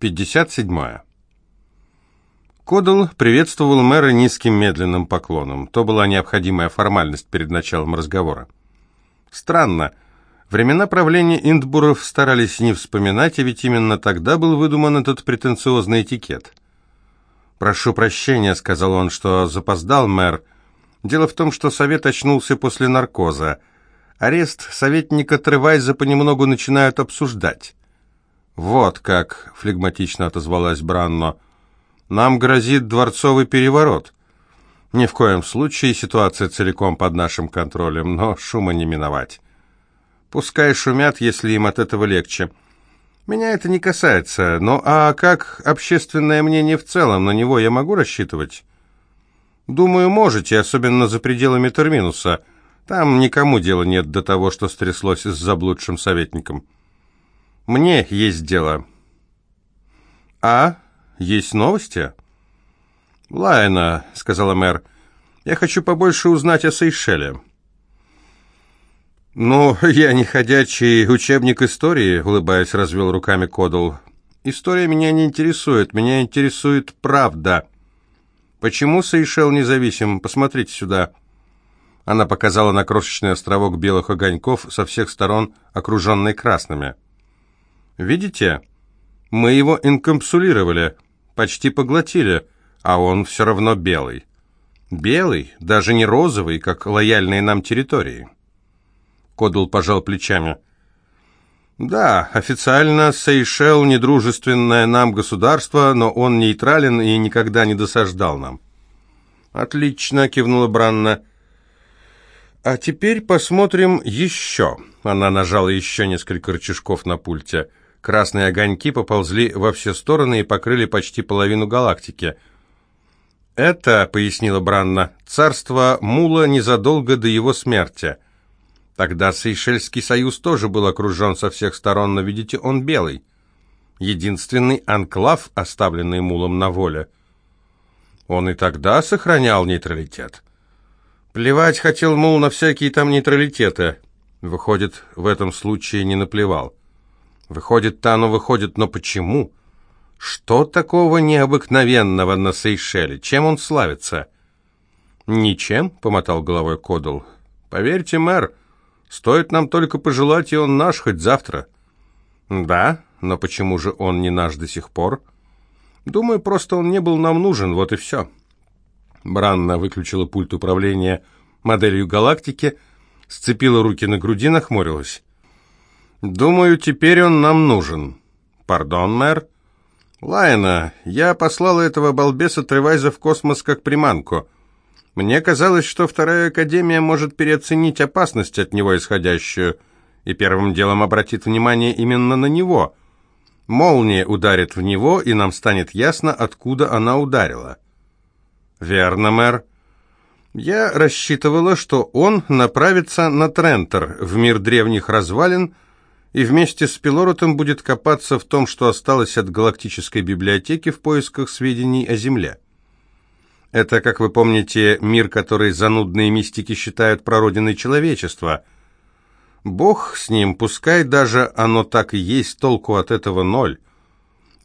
57. Кодал приветствовал мэра низким медленным поклоном. То была необходимая формальность перед началом разговора. Странно. Времена правления Индбуров старались не вспоминать, а ведь именно тогда был выдуман этот претенциозный этикет. «Прошу прощения», — сказал он, — что запоздал мэр. Дело в том, что совет очнулся после наркоза. Арест советника Тревайза понемногу начинают обсуждать. «Вот как», — флегматично отозвалась Бранно, — «нам грозит дворцовый переворот». «Ни в коем случае ситуация целиком под нашим контролем, но шума не миновать. Пускай шумят, если им от этого легче. Меня это не касается, но а как общественное мнение в целом, на него я могу рассчитывать?» «Думаю, можете, особенно за пределами терминуса. Там никому дела нет до того, что стряслось с заблудшим советником». Мне есть дело. А? Есть новости? Лайна, сказала мэр. Я хочу побольше узнать о Сейшеле. «Ну, я не ходячий учебник истории», — улыбаясь, развел руками Кодл. «История меня не интересует, меня интересует правда. Почему Сейшел независим? Посмотрите сюда». Она показала на крошечный островок белых огоньков со всех сторон, окруженный красными. Видите? Мы его инкапсулировали, почти поглотили, а он все равно белый. Белый, даже не розовый, как лояльные нам территории. Кодл пожал плечами. Да, официально Сейшел недружественное нам государство, но он нейтрален и никогда не досаждал нам. Отлично, кивнула Бранна. А теперь посмотрим еще. Она нажала еще несколько рычажков на пульте. Красные огоньки поползли во все стороны и покрыли почти половину галактики. «Это, — пояснила Бранна, — царство Мула незадолго до его смерти. Тогда Сейшельский союз тоже был окружен со всех сторон, но, видите, он белый. Единственный анклав, оставленный Мулом на воле. Он и тогда сохранял нейтралитет. Плевать хотел Мул на всякие там нейтралитеты. Выходит, в этом случае не наплевал. Выходит, Тану выходит, но почему? Что такого необыкновенного на Сейшеле? Чем он славится? Ничем, помотал головой Кодал. Поверьте, мэр, стоит нам только пожелать, и он наш хоть завтра. Да, но почему же он не наш до сих пор? Думаю, просто он не был нам нужен, вот и все. Бранна выключила пульт управления моделью галактики, сцепила руки на груди, нахмурилась. «Думаю, теперь он нам нужен». «Пардон, мэр?» «Лайна, я послала этого балбеса Тревайза в космос как приманку. Мне казалось, что Вторая Академия может переоценить опасность от него исходящую, и первым делом обратит внимание именно на него. Молния ударит в него, и нам станет ясно, откуда она ударила». «Верно, мэр». «Я рассчитывала, что он направится на Трентер, в мир древних развалин, — и вместе с Пилоротом будет копаться в том, что осталось от галактической библиотеки в поисках сведений о Земле. Это, как вы помните, мир, который занудные мистики считают прародиной человечества. Бог с ним, пускай даже оно так и есть, толку от этого ноль.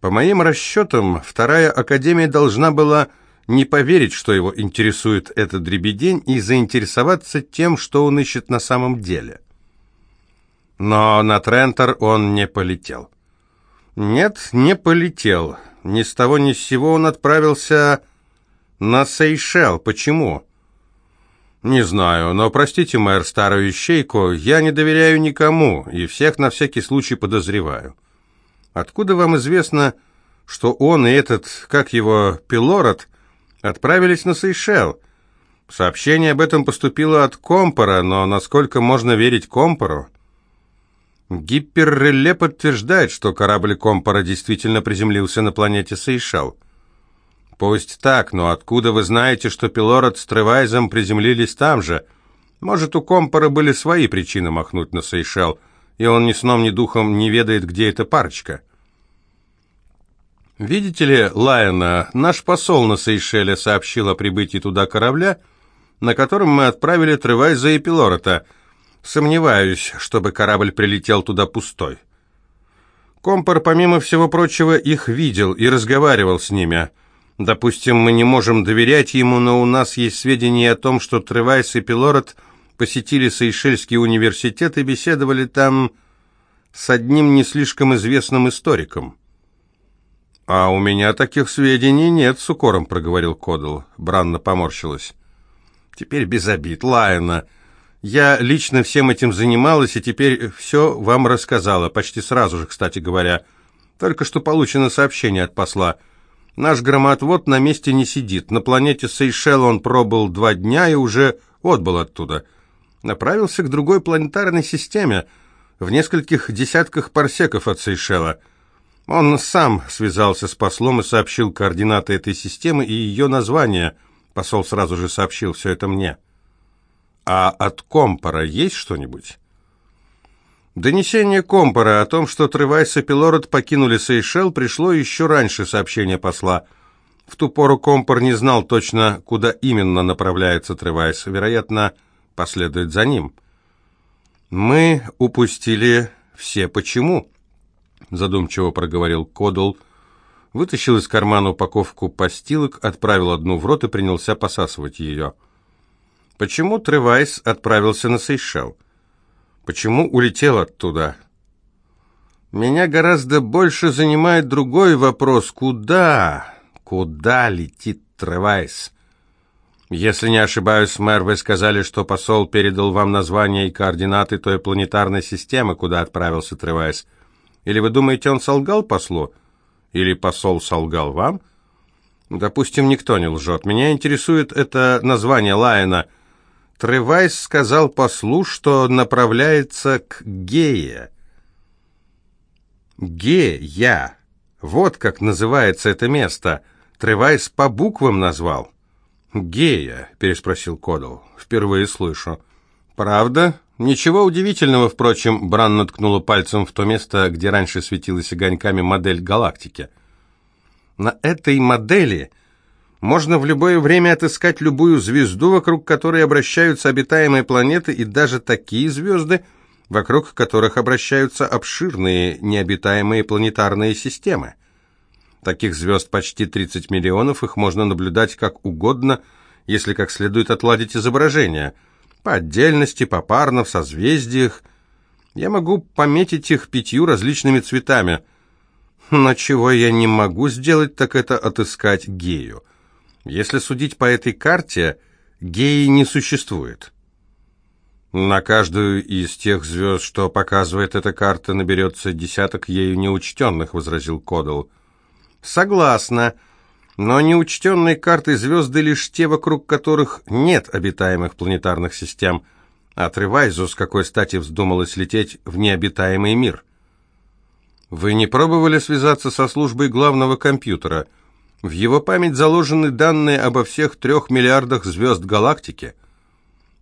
По моим расчетам, Вторая Академия должна была не поверить, что его интересует этот дребедень, и заинтересоваться тем, что он ищет на самом деле. Но на Трентер он не полетел. Нет, не полетел. Ни с того ни с сего он отправился на Сейшел. Почему? Не знаю, но простите, мэр, старую ищейку, я не доверяю никому и всех на всякий случай подозреваю. Откуда вам известно, что он и этот, как его, Пилород, отправились на Сейшел? Сообщение об этом поступило от Компора, но насколько можно верить Компору? Гиперреле подтверждает, что корабль Компора действительно приземлился на планете Сейшел. Пусть так, но откуда вы знаете, что Пилород с Тревайзом приземлились там же? Может, у Компора были свои причины махнуть на Сейшел, и он ни сном, ни духом не ведает, где эта парочка? Видите ли, Лайона, наш посол на Сейшеле сообщил о прибытии туда корабля, на котором мы отправили Тревайза и Пилорота — Сомневаюсь, чтобы корабль прилетел туда пустой. Компор, помимо всего прочего, их видел и разговаривал с ними. Допустим, мы не можем доверять ему, но у нас есть сведения о том, что Тревайс и Пилород посетили Сейшельский университет и беседовали там с одним не слишком известным историком. «А у меня таких сведений нет», — с укором проговорил Кодл. Бранна поморщилась. «Теперь без обид, Лайна. Я лично всем этим занималась и теперь все вам рассказала, почти сразу же, кстати говоря. Только что получено сообщение от посла. Наш громоотвод на месте не сидит. На планете Сейшел он пробыл два дня и уже отбыл оттуда. Направился к другой планетарной системе, в нескольких десятках парсеков от Сейшела. Он сам связался с послом и сообщил координаты этой системы и ее название. Посол сразу же сообщил все это мне. А от Компора есть что-нибудь? Донесение Компора о том, что Тревайс и Пилород покинули Сейшел, пришло еще раньше сообщения посла. В ту пору Компор не знал точно, куда именно направляется Тревайс. Вероятно, последует за ним. «Мы упустили все почему?» задумчиво проговорил Кодл, вытащил из кармана упаковку постилок, отправил одну в рот и принялся посасывать ее. Почему Тревайс отправился на Сейшел? Почему улетел оттуда? Меня гораздо больше занимает другой вопрос. Куда? Куда летит Тревайс? Если не ошибаюсь, мэр, вы сказали, что посол передал вам название и координаты той планетарной системы, куда отправился Тревайс. Или вы думаете, он солгал послу? Или посол солгал вам? Допустим, никто не лжет. Меня интересует это название Лайена – Тревайс сказал послу, что направляется к Гее. Гея. Вот как называется это место. Тревайс по буквам назвал. «Гея?» – переспросил Кодл. «Впервые слышу». «Правда?» «Ничего удивительного, впрочем», – Бран наткнула пальцем в то место, где раньше светилась огоньками модель галактики. «На этой модели можно в любое время отыскать любую звезду, вокруг которой обращаются обитаемые планеты, и даже такие звезды, вокруг которых обращаются обширные необитаемые планетарные системы. Таких звезд почти 30 миллионов, их можно наблюдать как угодно, если как следует отладить изображение. По отдельности, попарно, в созвездиях. Я могу пометить их пятью различными цветами. Но чего я не могу сделать, так это отыскать гею. Если судить по этой карте, геи не существует. На каждую из тех звезд, что показывает эта карта, наберется десяток ею неучтенных, возразил Кодал. Согласна, но неучтенные карты звезды лишь те, вокруг которых нет обитаемых планетарных систем. Отрывайзу, с какой стати вздумалось лететь в необитаемый мир. Вы не пробовали связаться со службой главного компьютера – в его память заложены данные обо всех трех миллиардах звезд галактики.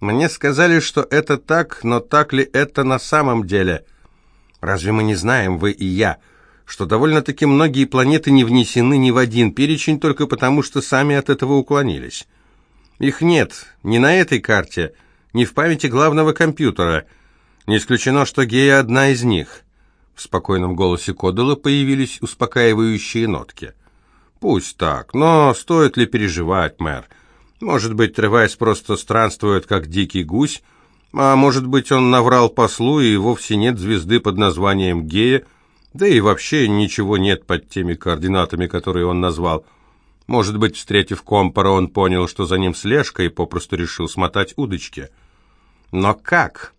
Мне сказали, что это так, но так ли это на самом деле? Разве мы не знаем, вы и я, что довольно-таки многие планеты не внесены ни в один перечень только потому, что сами от этого уклонились? Их нет ни на этой карте, ни в памяти главного компьютера. Не исключено, что Гея одна из них. В спокойном голосе Кодала появились успокаивающие нотки. Пусть так, но стоит ли переживать, мэр? Может быть, Тревайс просто странствует, как дикий гусь, а может быть, он наврал послу, и вовсе нет звезды под названием Гея, да и вообще ничего нет под теми координатами, которые он назвал. Может быть, встретив Компора, он понял, что за ним слежка, и попросту решил смотать удочки. Но как?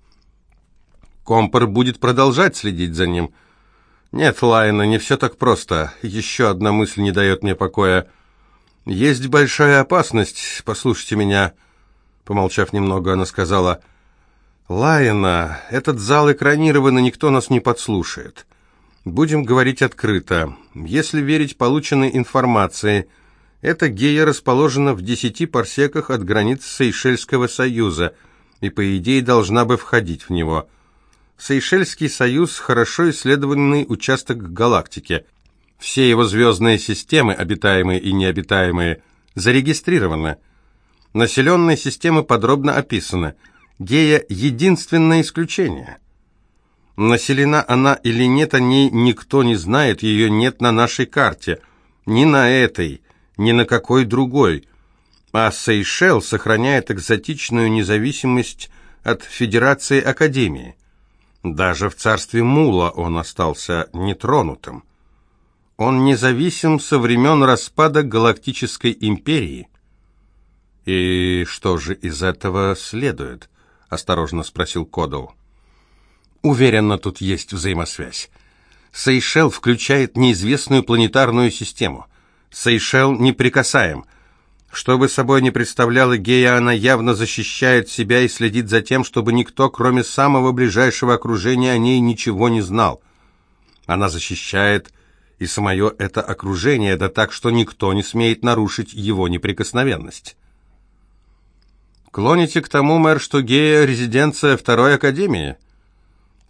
Компор будет продолжать следить за ним – «Нет, Лайна, не все так просто. Еще одна мысль не дает мне покоя. Есть большая опасность, послушайте меня». Помолчав немного, она сказала, «Лайна, этот зал экранирован, и никто нас не подслушает. Будем говорить открыто. Если верить полученной информации, эта гея расположена в десяти парсеках от границ Сейшельского союза, и, по идее, должна бы входить в него». Сейшельский союз – хорошо исследованный участок галактики. Все его звездные системы, обитаемые и необитаемые, зарегистрированы. Населенные системы подробно описаны. Гея – единственное исключение. Населена она или нет, о ней никто не знает, ее нет на нашей карте. Ни на этой, ни на какой другой. А Сейшел сохраняет экзотичную независимость от Федерации Академии. Даже в царстве Мула он остался нетронутым. Он независим со времен распада Галактической империи. «И что же из этого следует?» — осторожно спросил Кодал. «Уверенно, тут есть взаимосвязь. Сейшел включает неизвестную планетарную систему. Сейшел неприкасаем. Что бы собой не представляла Гея, она явно защищает себя и следит за тем, чтобы никто, кроме самого ближайшего окружения, о ней ничего не знал. Она защищает и самое это окружение, да так, что никто не смеет нарушить его неприкосновенность. Клоните к тому, мэр, что Гея – резиденция второй академии?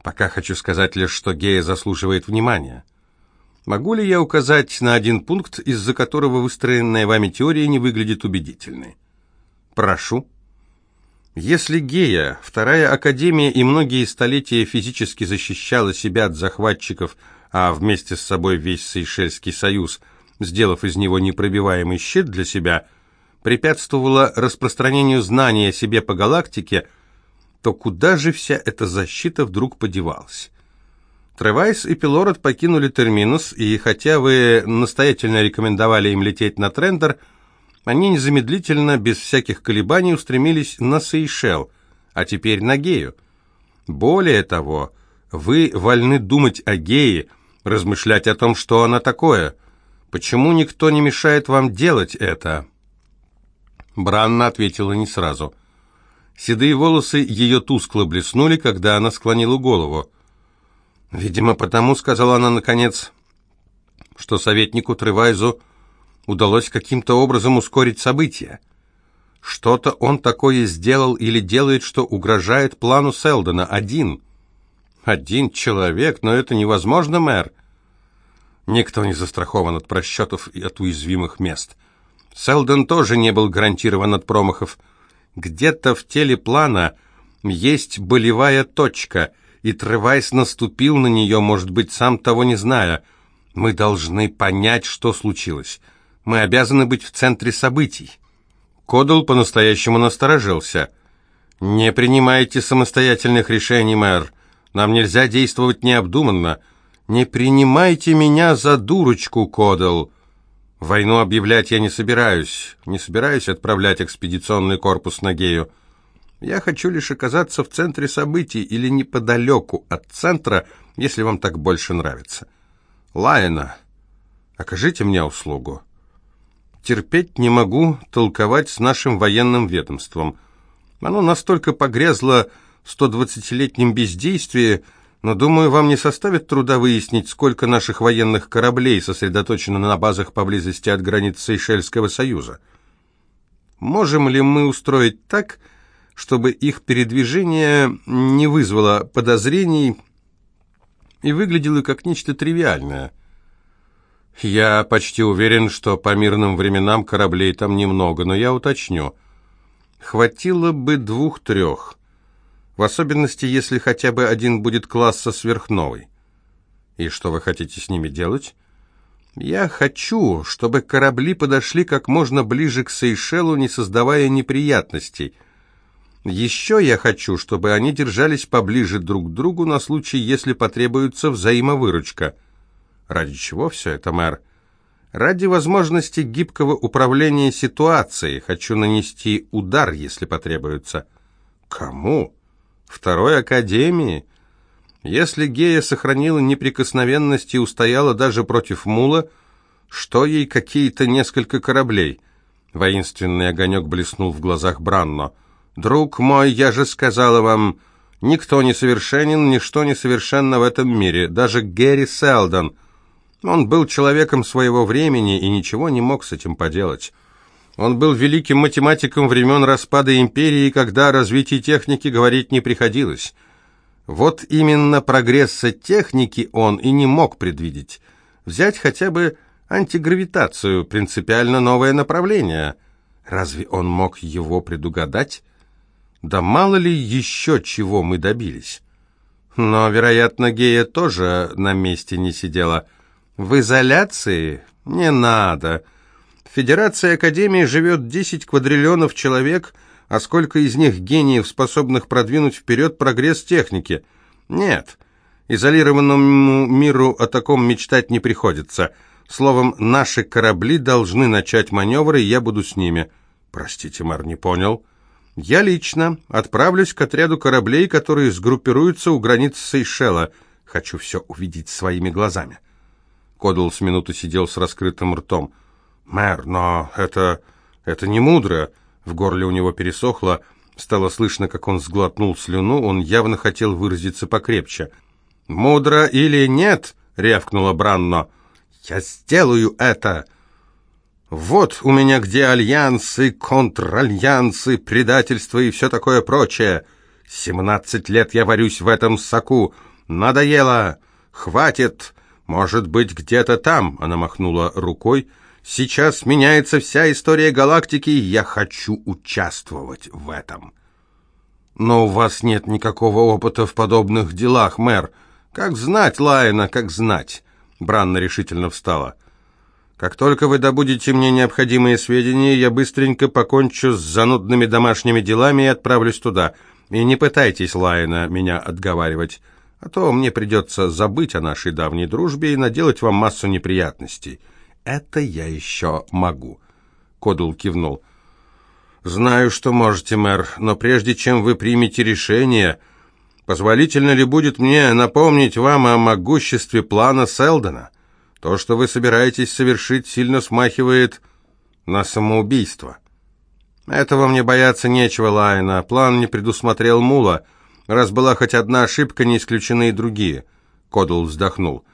Пока хочу сказать лишь, что Гея заслуживает внимания. Могу ли я указать на один пункт, из-за которого выстроенная вами теория не выглядит убедительной? Прошу. Если Гея, вторая академия и многие столетия физически защищала себя от захватчиков – а вместе с собой весь Сейшельский союз, сделав из него непробиваемый щит для себя, препятствовала распространению знаний о себе по галактике, то куда же вся эта защита вдруг подевалась? Тревайс и Пилород покинули Терминус, и хотя вы настоятельно рекомендовали им лететь на Трендер, они незамедлительно, без всяких колебаний, устремились на Сейшел, а теперь на Гею. Более того, вы вольны думать о Гее, размышлять о том, что она такое. Почему никто не мешает вам делать это?» Бранна ответила не сразу. Седые волосы ее тускло блеснули, когда она склонила голову. «Видимо, потому, — сказала она наконец, — что советнику Тревайзу удалось каким-то образом ускорить события. Что-то он такое сделал или делает, что угрожает плану Селдона. Один. Один человек, но это невозможно, мэр. Никто не застрахован от просчетов и от уязвимых мест. Селдон тоже не был гарантирован от промахов. Где-то в теле плана есть болевая точка, и Тревайс наступил на нее, может быть, сам того не зная. Мы должны понять, что случилось. Мы обязаны быть в центре событий. Кодл по-настоящему насторожился. «Не принимайте самостоятельных решений, мэр. Нам нельзя действовать необдуманно. Не принимайте меня за дурочку, Кодал. Войну объявлять я не собираюсь. Не собираюсь отправлять экспедиционный корпус на Гею. Я хочу лишь оказаться в центре событий или неподалеку от центра, если вам так больше нравится. Лайна, окажите мне услугу. Терпеть не могу толковать с нашим военным ведомством. Оно настолько погрязло 120-летнем бездействии, но, думаю, вам не составит труда выяснить, сколько наших военных кораблей сосредоточено на базах поблизости от границ Сейшельского союза. Можем ли мы устроить так, чтобы их передвижение не вызвало подозрений и выглядело как нечто тривиальное? Я почти уверен, что по мирным временам кораблей там немного, но я уточню. Хватило бы двух-трех в особенности, если хотя бы один будет класса сверхновой. И что вы хотите с ними делать? Я хочу, чтобы корабли подошли как можно ближе к Сейшелу, не создавая неприятностей. Еще я хочу, чтобы они держались поближе друг к другу на случай, если потребуется взаимовыручка. Ради чего все это, мэр? Ради возможности гибкого управления ситуацией хочу нанести удар, если потребуется. Кому? Второй академии? Если Гея сохранила неприкосновенность и устояла даже против Мула, что ей какие-то несколько кораблей? Воинственный огонек блеснул в глазах Бранно. «Друг мой, я же сказала вам, никто не совершенен, ничто не совершенно в этом мире, даже Гэри Селдон. Он был человеком своего времени и ничего не мог с этим поделать». Он был великим математиком времен распада империи, когда о развитии техники говорить не приходилось. Вот именно прогресса техники он и не мог предвидеть. Взять хотя бы антигравитацию, принципиально новое направление. Разве он мог его предугадать? Да мало ли еще чего мы добились. Но, вероятно, Гея тоже на месте не сидела. В изоляции? Не надо. В Федерации Академии живет 10 квадриллионов человек, а сколько из них гениев, способных продвинуть вперед прогресс техники? Нет. Изолированному миру о таком мечтать не приходится. Словом, наши корабли должны начать маневры, и я буду с ними. Простите, Мар, не понял. Я лично отправлюсь к отряду кораблей, которые сгруппируются у границ Сейшела. Хочу все увидеть своими глазами. Кодул с минуту сидел с раскрытым ртом. «Мэр, но это... это не мудро!» В горле у него пересохло. Стало слышно, как он сглотнул слюну. Он явно хотел выразиться покрепче. «Мудро или нет?» — рявкнула Бранно. «Я сделаю это!» Вот у меня где альянсы, контральянсы, предательство и все такое прочее. Семнадцать лет я варюсь в этом соку. Надоело. Хватит. Может быть, где-то там, она махнула рукой. Сейчас меняется вся история галактики, и я хочу участвовать в этом. Но у вас нет никакого опыта в подобных делах, мэр. Как знать, Лайна, как знать. Бранна решительно встала. Как только вы добудете мне необходимые сведения, я быстренько покончу с занудными домашними делами и отправлюсь туда. И не пытайтесь, Лайна, меня отговаривать, а то мне придется забыть о нашей давней дружбе и наделать вам массу неприятностей. Это я еще могу. Кодул кивнул. Знаю, что можете, мэр, но прежде чем вы примете решение, позволительно ли будет мне напомнить вам о могуществе плана Селдона? То, что вы собираетесь совершить, сильно смахивает на самоубийство. Этого мне бояться нечего, Лайна. План не предусмотрел Мула. Раз была хоть одна ошибка, не исключены и другие. Кодл вздохнул.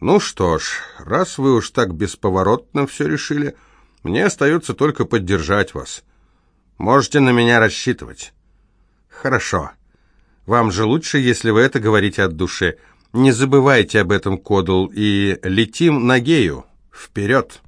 Ну что ж, раз вы уж так бесповоротно все решили, мне остается только поддержать вас. Можете на меня рассчитывать. Хорошо. Вам же лучше, если вы это говорите от души. Не забывайте об этом, Кодл, и летим на Гею. Вперед!